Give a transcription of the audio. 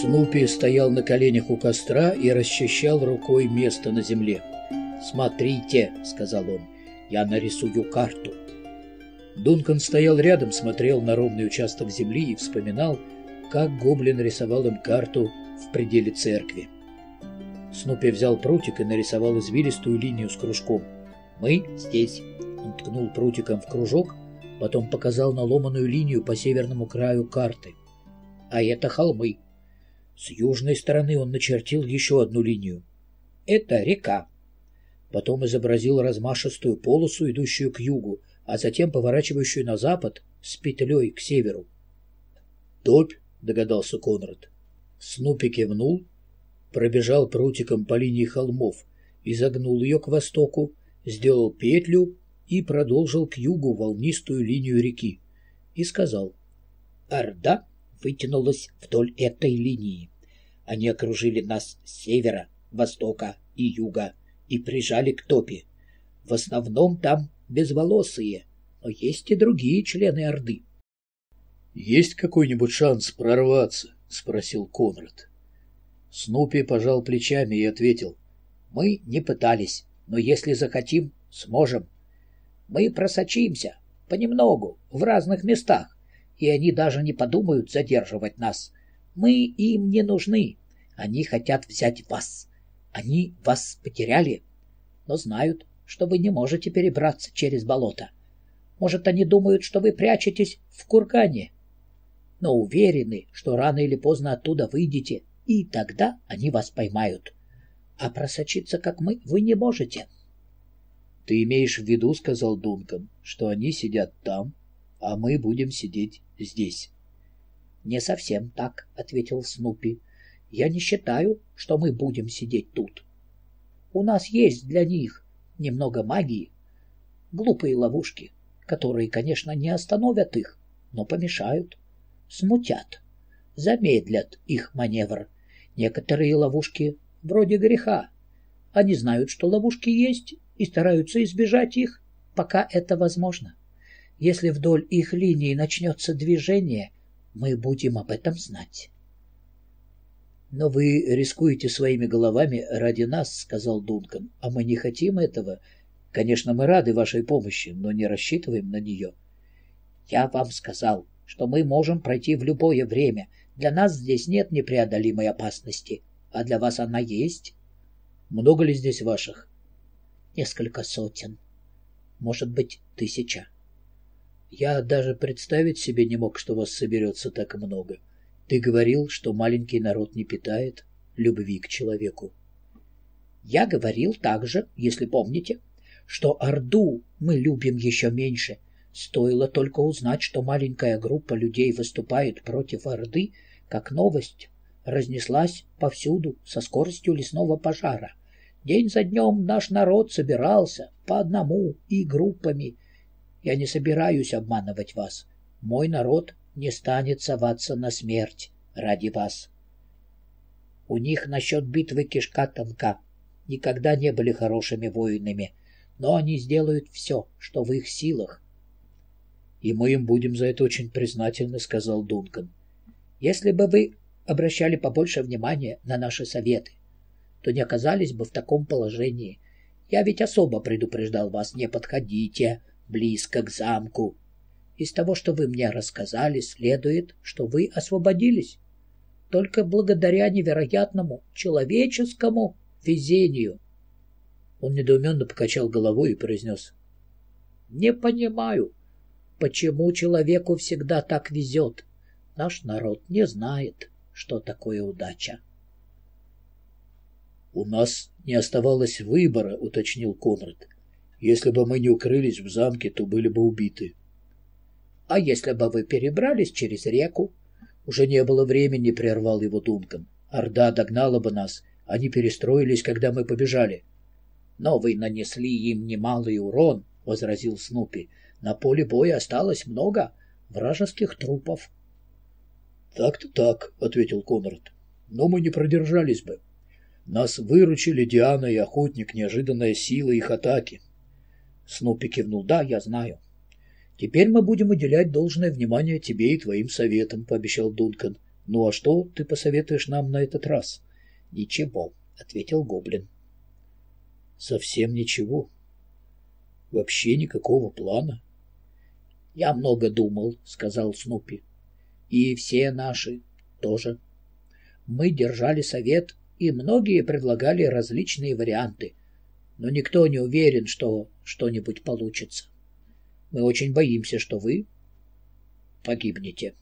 Снупи стоял на коленях у костра и расчищал рукой место на земле. «Смотрите», — сказал он, — «я нарисую карту». Дункан стоял рядом, смотрел на ровный участок земли и вспоминал, как гоблин рисовал им карту в пределе церкви. Снупи взял прутик и нарисовал извилистую линию с кружком. «Мы здесь». Он ткнул прутиком в кружок, потом показал наломанную линию по северному краю карты. «А это холмы». С южной стороны он начертил еще одну линию. «Это река». Потом изобразил размашистую полосу, идущую к югу, а затем поворачивающую на запад с петлей к северу. «Топь», — догадался Конрад. Снупи кивнул пробежал прутиком по линии холмов, изогнул ее к востоку, сделал петлю и продолжил к югу волнистую линию реки. И сказал, «Орда вытянулась вдоль этой линии. Они окружили нас с севера, востока и юга и прижали к топе. В основном там безволосые, но есть и другие члены Орды». «Есть какой-нибудь шанс прорваться?» — спросил Конрад. Снупи пожал плечами и ответил. «Мы не пытались, но если захотим, сможем. Мы просочимся, понемногу, в разных местах, и они даже не подумают задерживать нас. Мы им не нужны. Они хотят взять вас. Они вас потеряли, но знают, что вы не можете перебраться через болото. Может, они думают, что вы прячетесь в кургане, но уверены, что рано или поздно оттуда выйдете и тогда они вас поймают. А просочиться, как мы, вы не можете. — Ты имеешь в виду, — сказал Дункан, — что они сидят там, а мы будем сидеть здесь. — Не совсем так, — ответил Снупи. — Я не считаю, что мы будем сидеть тут. У нас есть для них немного магии, глупые ловушки, которые, конечно, не остановят их, но помешают, смутят, замедлят их маневр — Некоторые ловушки вроде греха. Они знают, что ловушки есть, и стараются избежать их, пока это возможно. Если вдоль их линии начнется движение, мы будем об этом знать. «Но вы рискуете своими головами ради нас», — сказал Дункан, — «а мы не хотим этого. Конечно, мы рады вашей помощи, но не рассчитываем на нее». «Я вам сказал, что мы можем пройти в любое время, для нас здесь нет непреодолимой опасности, а для вас она есть. Много ли здесь ваших? Несколько сотен. Может быть, тысяча. Я даже представить себе не мог, что вас соберется так много. Ты говорил, что маленький народ не питает любви к человеку. Я говорил также, если помните, что Орду мы любим еще меньше. Стоило только узнать, что маленькая группа людей выступает против Орды, как новость, разнеслась повсюду со скоростью лесного пожара. День за днем наш народ собирался по одному и группами. Я не собираюсь обманывать вас. Мой народ не станет соваться на смерть ради вас. У них насчет битвы кишка тонка. Никогда не были хорошими воинами, но они сделают все, что в их силах. — И мы им будем за это очень признательны, — сказал Дункан. Если бы вы обращали побольше внимания на наши советы, то не оказались бы в таком положении. Я ведь особо предупреждал вас, не подходите близко к замку. Из того, что вы мне рассказали, следует, что вы освободились. Только благодаря невероятному человеческому везению. Он недоуменно покачал головой и произнес. «Не понимаю, почему человеку всегда так везет. Наш народ не знает, что такое удача. «У нас не оставалось выбора», — уточнил Конрад. «Если бы мы не укрылись в замке, то были бы убиты». «А если бы вы перебрались через реку?» «Уже не было времени», — прервал его Дункан. «Орда догнала бы нас. Они перестроились, когда мы побежали». «Но вы нанесли им немалый урон», — возразил Снупи. «На поле боя осталось много вражеских трупов». «Так-то так», — ответил Конрад. «Но мы не продержались бы. Нас выручили Диана и Охотник, неожиданная сила их атаки». Снупи кивнул. «Да, я знаю». «Теперь мы будем уделять должное внимание тебе и твоим советам», — пообещал Дункан. Ну а что ты посоветуешь нам на этот раз? Ничего, ответил гоблин. Совсем ничего. Вообще никакого плана. Я много думал, сказал Снупи. И все наши тоже. Мы держали совет, и многие предлагали различные варианты, но никто не уверен, что что-нибудь получится. Мы очень боимся, что вы погибнете.